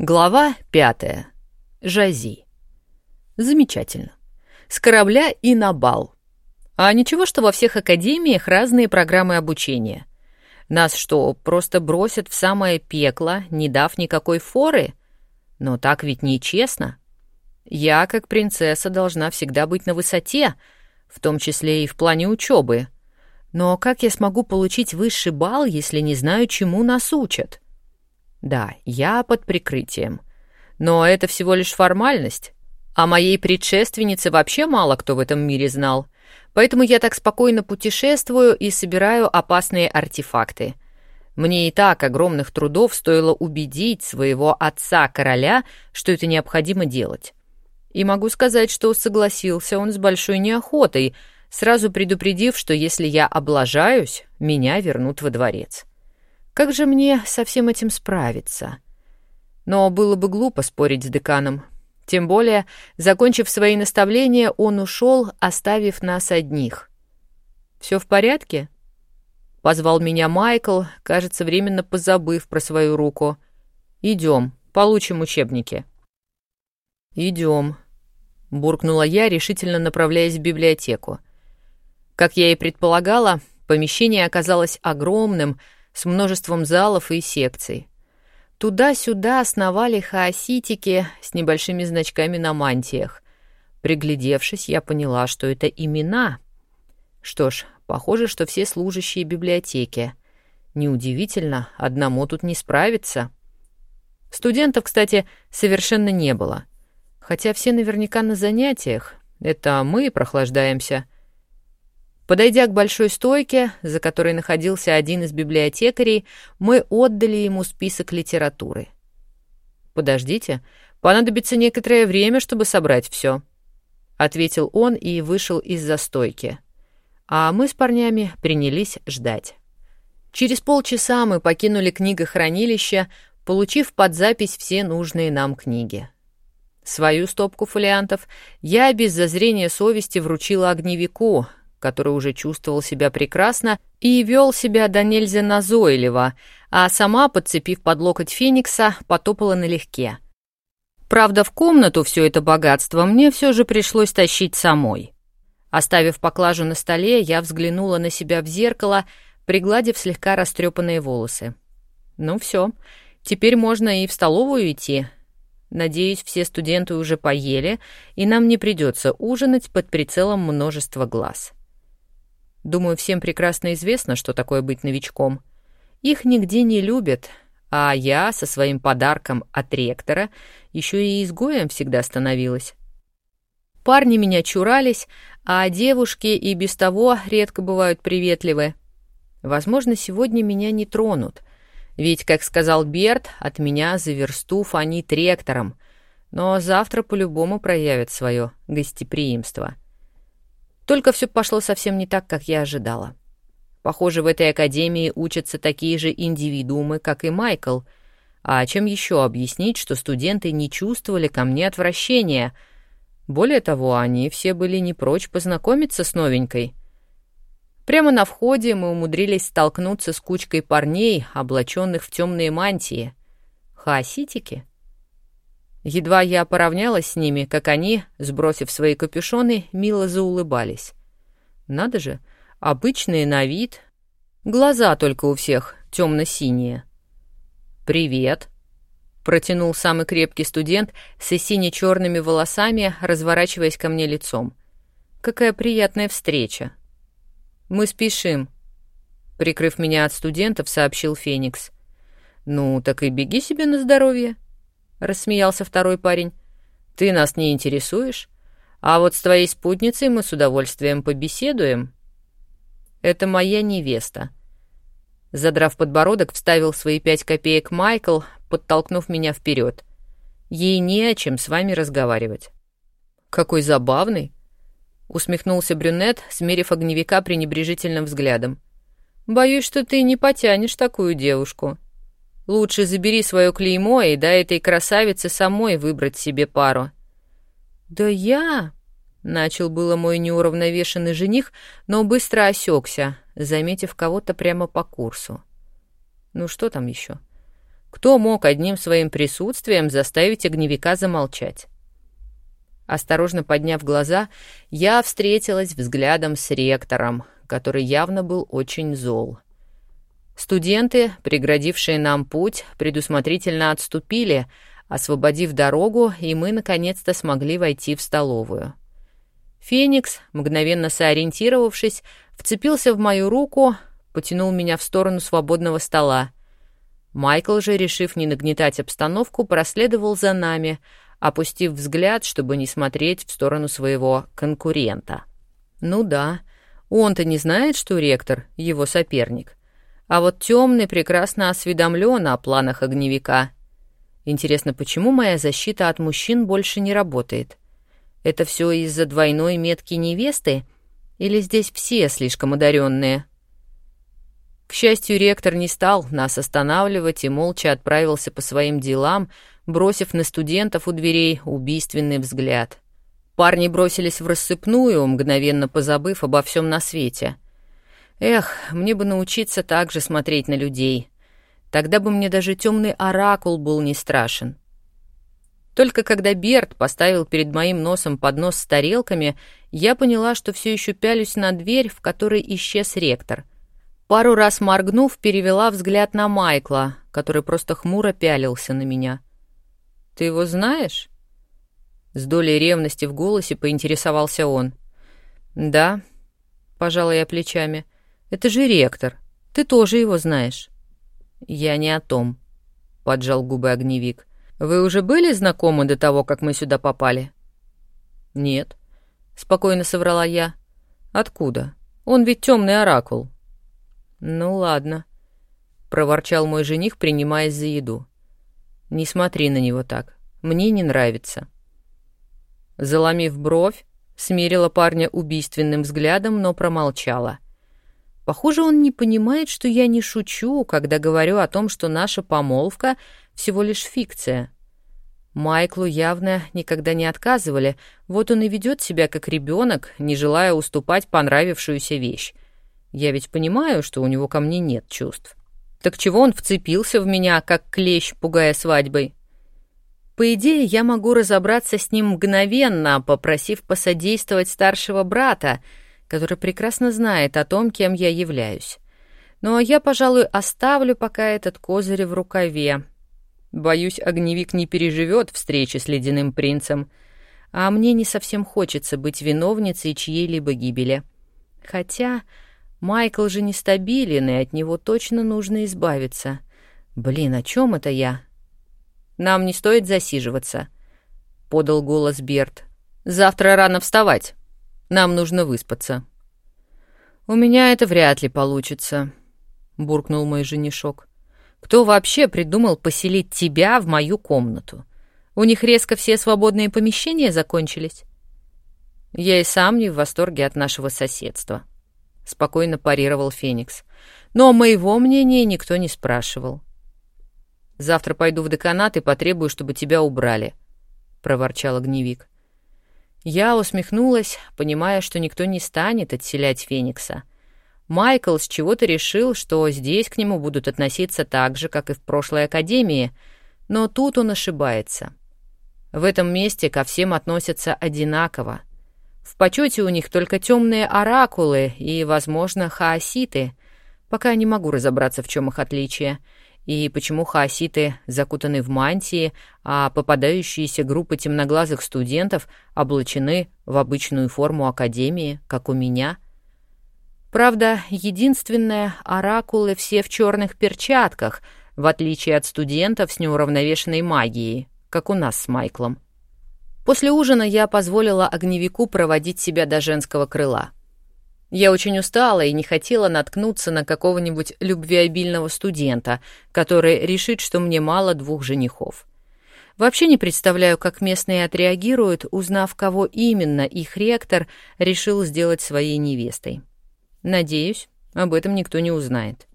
Глава пятая. Жази. Замечательно. С корабля и на бал. А ничего, что во всех академиях разные программы обучения. Нас что, просто бросят в самое пекло, не дав никакой форы? Но так ведь нечестно. Я, как принцесса, должна всегда быть на высоте, в том числе и в плане учебы. Но как я смогу получить высший балл, если не знаю, чему нас учат? — да, я под прикрытием. Но это всего лишь формальность. О моей предшественнице вообще мало кто в этом мире знал. Поэтому я так спокойно путешествую и собираю опасные артефакты. Мне и так огромных трудов стоило убедить своего отца-короля, что это необходимо делать. И могу сказать, что согласился он с большой неохотой, сразу предупредив, что если я облажаюсь, меня вернут во дворец. Как же мне со всем этим справиться? Но было бы глупо спорить с деканом. Тем более, закончив свои наставления, он ушел, оставив нас одних. Все в порядке? Позвал меня Майкл, кажется, временно позабыв про свою руку. Идем, получим учебники. Идем, буркнула я, решительно направляясь в библиотеку. Как я и предполагала, помещение оказалось огромным, с множеством залов и секций. Туда-сюда основали хаоситики с небольшими значками на мантиях. Приглядевшись, я поняла, что это имена. Что ж, похоже, что все служащие библиотеки. Неудивительно, одному тут не справиться. Студентов, кстати, совершенно не было. Хотя все наверняка на занятиях. Это мы прохлаждаемся — Подойдя к большой стойке, за которой находился один из библиотекарей, мы отдали ему список литературы. «Подождите, понадобится некоторое время, чтобы собрать все», — ответил он и вышел из-за стойки. А мы с парнями принялись ждать. Через полчаса мы покинули книгохранилище, получив под запись все нужные нам книги. Свою стопку фолиантов я без зазрения совести вручила огневику, который уже чувствовал себя прекрасно и вел себя до нельзя назойливо, а сама, подцепив под локоть Феникса, потопала налегке. Правда, в комнату все это богатство мне все же пришлось тащить самой. Оставив поклажу на столе, я взглянула на себя в зеркало, пригладив слегка растрепанные волосы. Ну все, теперь можно и в столовую идти. Надеюсь, все студенты уже поели, и нам не придется ужинать под прицелом множества глаз. Думаю, всем прекрасно известно, что такое быть новичком. Их нигде не любят, а я со своим подарком от ректора еще и изгоем всегда становилась. Парни меня чурались, а девушки и без того редко бывают приветливы. Возможно, сегодня меня не тронут, ведь, как сказал Берт, от меня за версту фонит ректором, но завтра по-любому проявят свое гостеприимство. — только все пошло совсем не так, как я ожидала. Похоже, в этой академии учатся такие же индивидуумы, как и Майкл. А чем еще объяснить, что студенты не чувствовали ко мне отвращения? Более того, они все были не прочь познакомиться с новенькой. Прямо на входе мы умудрились столкнуться с кучкой парней, облаченных в темные мантии. Хаоситики? Едва я поравнялась с ними, как они, сбросив свои капюшоны, мило заулыбались. Надо же, обычные на вид. Глаза только у всех темно-синие. «Привет», — протянул самый крепкий студент с сине-черными волосами, разворачиваясь ко мне лицом. «Какая приятная встреча». «Мы спешим», — прикрыв меня от студентов, сообщил Феникс. «Ну, так и беги себе на здоровье», —— рассмеялся второй парень. «Ты нас не интересуешь, а вот с твоей спутницей мы с удовольствием побеседуем». «Это моя невеста». Задрав подбородок, вставил свои пять копеек Майкл, подтолкнув меня вперед. «Ей не о чем с вами разговаривать». «Какой забавный!» — усмехнулся брюнет, смерив огневика пренебрежительным взглядом. «Боюсь, что ты не потянешь такую девушку». Лучше забери свое клеймо и дай этой красавице самой выбрать себе пару». «Да я...» — начал было мой неуравновешенный жених, но быстро осекся, заметив кого-то прямо по курсу. «Ну что там еще?» Кто мог одним своим присутствием заставить огневика замолчать? Осторожно подняв глаза, я встретилась взглядом с ректором, который явно был очень зол. Студенты, преградившие нам путь, предусмотрительно отступили, освободив дорогу, и мы наконец-то смогли войти в столовую. Феникс, мгновенно сориентировавшись, вцепился в мою руку, потянул меня в сторону свободного стола. Майкл же, решив не нагнетать обстановку, проследовал за нами, опустив взгляд, чтобы не смотреть в сторону своего конкурента. Ну да, он-то не знает, что ректор — его соперник. А вот темный прекрасно осведомлен о планах огневика. Интересно, почему моя защита от мужчин больше не работает? Это все из-за двойной метки невесты? Или здесь все слишком одаренные? К счастью, ректор не стал нас останавливать и молча отправился по своим делам, бросив на студентов у дверей убийственный взгляд. Парни бросились в рассыпную, мгновенно позабыв обо всем на свете — Эх, мне бы научиться так же смотреть на людей. Тогда бы мне даже темный оракул был не страшен. Только когда Берт поставил перед моим носом поднос с тарелками, я поняла, что все еще пялюсь на дверь, в которой исчез ректор. Пару раз моргнув, перевела взгляд на Майкла, который просто хмуро пялился на меня. «Ты его знаешь?» С долей ревности в голосе поинтересовался он. «Да», — пожала я плечами, — это же ректор. Ты тоже его знаешь». «Я не о том», — поджал губы огневик. «Вы уже были знакомы до того, как мы сюда попали?» «Нет», — спокойно соврала я. «Откуда? Он ведь темный оракул». «Ну ладно», — проворчал мой жених, принимаясь за еду. «Не смотри на него так. Мне не нравится». Заломив бровь, смирила парня убийственным взглядом, но промолчала — Похоже, он не понимает, что я не шучу, когда говорю о том, что наша помолвка — всего лишь фикция. Майклу явно никогда не отказывали, вот он и ведет себя как ребенок, не желая уступать понравившуюся вещь. Я ведь понимаю, что у него ко мне нет чувств. Так чего он вцепился в меня, как клещ, пугая свадьбой? По идее, я могу разобраться с ним мгновенно, попросив посодействовать старшего брата — который прекрасно знает о том, кем я являюсь. Но я, пожалуй, оставлю пока этот козырь в рукаве. Боюсь, огневик не переживет встречи с ледяным принцем, а мне не совсем хочется быть виновницей чьей-либо гибели. Хотя Майкл же нестабилен, и от него точно нужно избавиться. Блин, о чем это я? Нам не стоит засиживаться, — подал голос Берт. Завтра рано вставать. Нам нужно выспаться». «У меня это вряд ли получится», — буркнул мой женишок. «Кто вообще придумал поселить тебя в мою комнату? У них резко все свободные помещения закончились?» «Я и сам не в восторге от нашего соседства», — спокойно парировал Феникс. «Но моего мнения никто не спрашивал». «Завтра пойду в деканат и потребую, чтобы тебя убрали», — проворчал огневик. Я усмехнулась, понимая, что никто не станет отселять Феникса. Майкл с чего-то решил, что здесь к нему будут относиться так же, как и в прошлой академии, но тут он ошибается. В этом месте ко всем относятся одинаково. В почете у них только темные оракулы и, возможно, хаоситы. Пока не могу разобраться, в чем их отличие — и почему хаоситы закутаны в мантии, а попадающиеся группы темноглазых студентов облачены в обычную форму академии, как у меня. Правда, единственное, оракулы все в черных перчатках, в отличие от студентов с неуравновешенной магией, как у нас с Майклом. После ужина я позволила огневику проводить себя до женского крыла — я очень устала и не хотела наткнуться на какого-нибудь любвеобильного студента, который решит, что мне мало двух женихов. Вообще не представляю, как местные отреагируют, узнав, кого именно их ректор решил сделать своей невестой. Надеюсь, об этом никто не узнает.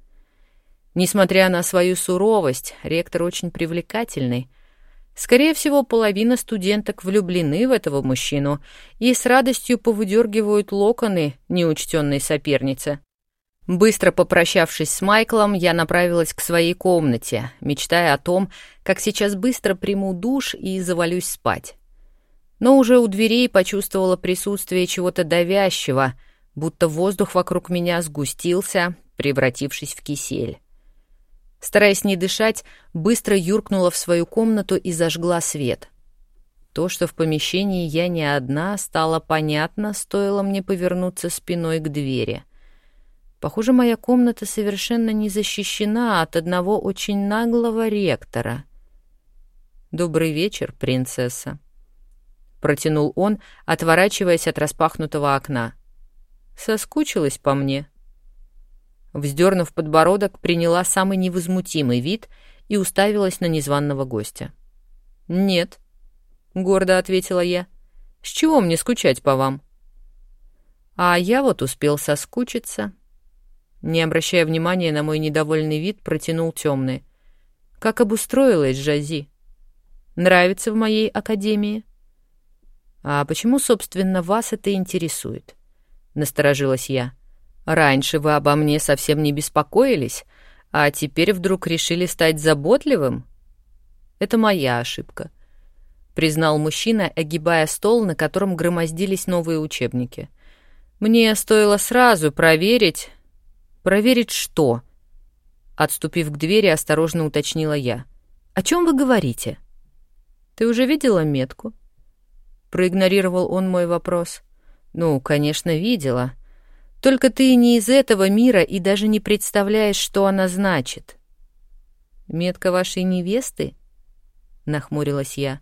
Несмотря на свою суровость, ректор очень привлекательный — Скорее всего, половина студенток влюблены в этого мужчину и с радостью повыдергивают локоны неучтенной соперницы. Быстро попрощавшись с Майклом, я направилась к своей комнате, мечтая о том, как сейчас быстро приму душ и завалюсь спать. Но уже у дверей почувствовала присутствие чего-то давящего, будто воздух вокруг меня сгустился, превратившись в кисель. Стараясь не дышать, быстро юркнула в свою комнату и зажгла свет. То, что в помещении я не одна, стало понятно, стоило мне повернуться спиной к двери — Похоже, моя комната совершенно не защищена от одного очень наглого ректора. «Добрый вечер, принцесса», — протянул он, отворачиваясь от распахнутого окна. «Соскучилась по мне». Вздернув подбородок, приняла самый невозмутимый вид и уставилась на незваного гостя. «Нет», — гордо ответила я, — «с чего мне скучать по вам?» А я вот успел соскучиться. Не обращая внимания на мой недовольный вид, протянул темный. «Как обустроилась Жази? Нравится в моей академии?» «А почему, собственно, вас это интересует?» — насторожилась я. «Раньше вы обо мне совсем не беспокоились, а теперь вдруг решили стать заботливым?» «Это моя ошибка», — признал мужчина, огибая стол, на котором громоздились новые учебники. «Мне стоило сразу проверить, «Проверить что?» Отступив к двери, осторожно уточнила я. «О чем вы говорите?» «Ты уже видела метку?» Проигнорировал он мой вопрос. «Ну, конечно, видела. Только ты не из этого мира и даже не представляешь, что она значит». «Метка вашей невесты?» — нахмурилась я.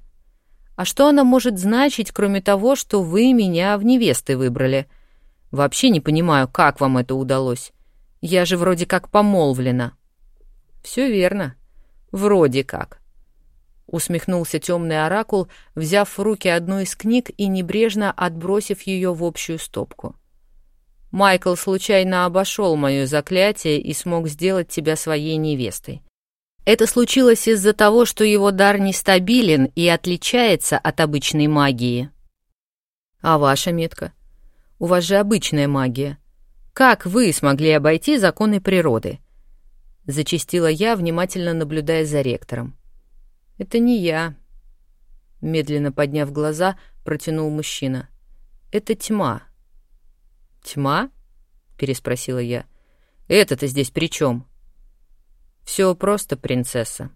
«А что она может значить, кроме того, что вы меня в невесты выбрали? Вообще не понимаю, как вам это удалось. Я же вроде как помолвлена. Все верно. Вроде как. Усмехнулся темный оракул, взяв в руки одну из книг и небрежно отбросив ее в общую стопку. Майкл случайно обошел мое заклятие и смог сделать тебя своей невестой. Это случилось из-за того, что его дар нестабилен и отличается от обычной магии. А ваша метка? У вас же обычная магия. Как вы смогли обойти законы природы? Зачистила я, внимательно наблюдая за ректором. Это не я. Медленно подняв глаза, протянул мужчина. Это тьма. Тьма? Переспросила я. Это-то здесь при чем? Все просто, принцесса.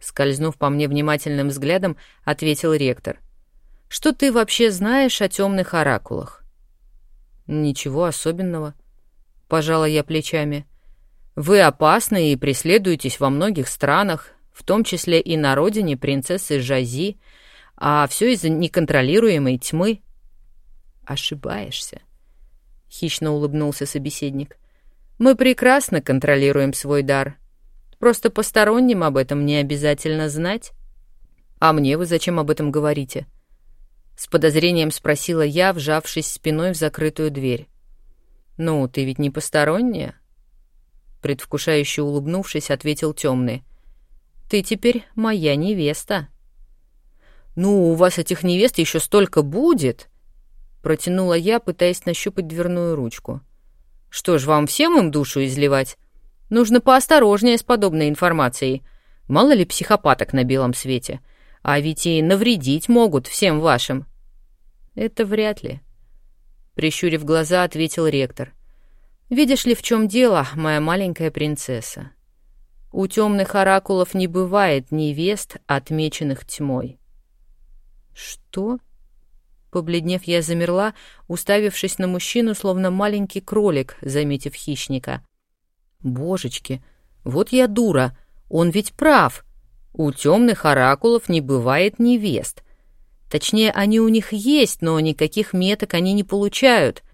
Скользнув по мне внимательным взглядом, ответил ректор. Что ты вообще знаешь о темных оракулах? Ничего особенного. Пожала я плечами. Вы опасны и преследуетесь во многих странах, в том числе и на родине принцессы Жази, а все из-за неконтролируемой тьмы. Ошибаешься. Хищно улыбнулся собеседник. Мы прекрасно контролируем свой дар. Просто посторонним об этом не обязательно знать. А мне вы зачем об этом говорите? — с подозрением спросила я, вжавшись спиной в закрытую дверь. «Ну, ты ведь не посторонняя?» Предвкушающе улыбнувшись, ответил темный. «Ты теперь моя невеста». «Ну, у вас этих невест еще столько будет!» Протянула я, пытаясь нащупать дверную ручку. «Что ж, вам всем им душу изливать? Нужно поосторожнее с подобной информацией. Мало ли психопаток на белом свете. А ведь и навредить могут всем вашим. Это вряд ли. Прищурив глаза, ответил ректор. Видишь ли, в чем дело, моя маленькая принцесса? У темных оракулов не бывает невест, отмеченных тьмой. Что? Побледнев, я замерла, уставившись на мужчину, словно маленький кролик, заметив хищника. Божечки, вот я дура, он ведь прав. У темных оракулов не бывает невест — Точнее, они у них есть, но никаких меток они не получают.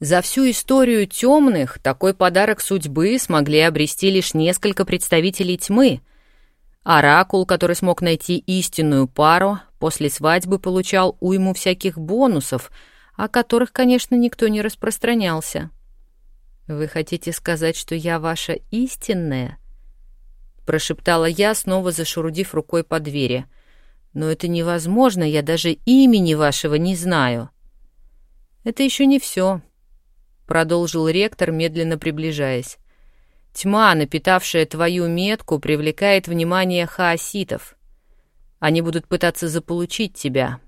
За всю историю темных такой подарок судьбы смогли обрести лишь несколько представителей тьмы. Оракул, который смог найти истинную пару, после свадьбы получал уйму всяких бонусов, о которых, конечно, никто не распространялся. «Вы хотите сказать, что я ваша истинная?» прошептала я, снова зашурудив рукой по двери — но это невозможно, я даже имени вашего не знаю. Это еще не все. — продолжил ректор, медленно приближаясь. «Тьма, напитавшая твою метку, привлекает внимание хаоситов. Они будут пытаться заполучить тебя,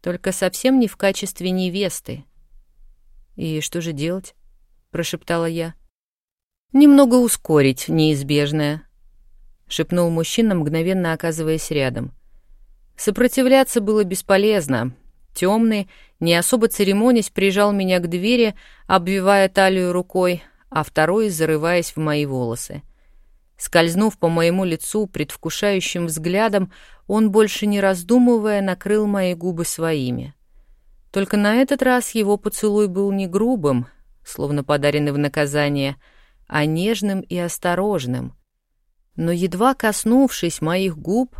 только совсем не в качестве невесты». «И что же делать?» — прошептала я. «Немного ускорить неизбежное», — шепнул мужчина, мгновенно оказываясь рядом. Сопротивляться было бесполезно. Темный, не особо церемонясь, прижал меня к двери, обвивая талию рукой, а второй зарываясь в мои волосы. Скользнув по моему лицу предвкушающим взглядом, он, больше не раздумывая, накрыл мои губы своими. Только на этот раз его поцелуй был не грубым, словно подаренный в наказание, а нежным и осторожным. Но едва коснувшись моих губ,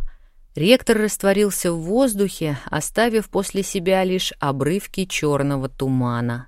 ректор растворился в воздухе, оставив после себя лишь обрывки черного тумана.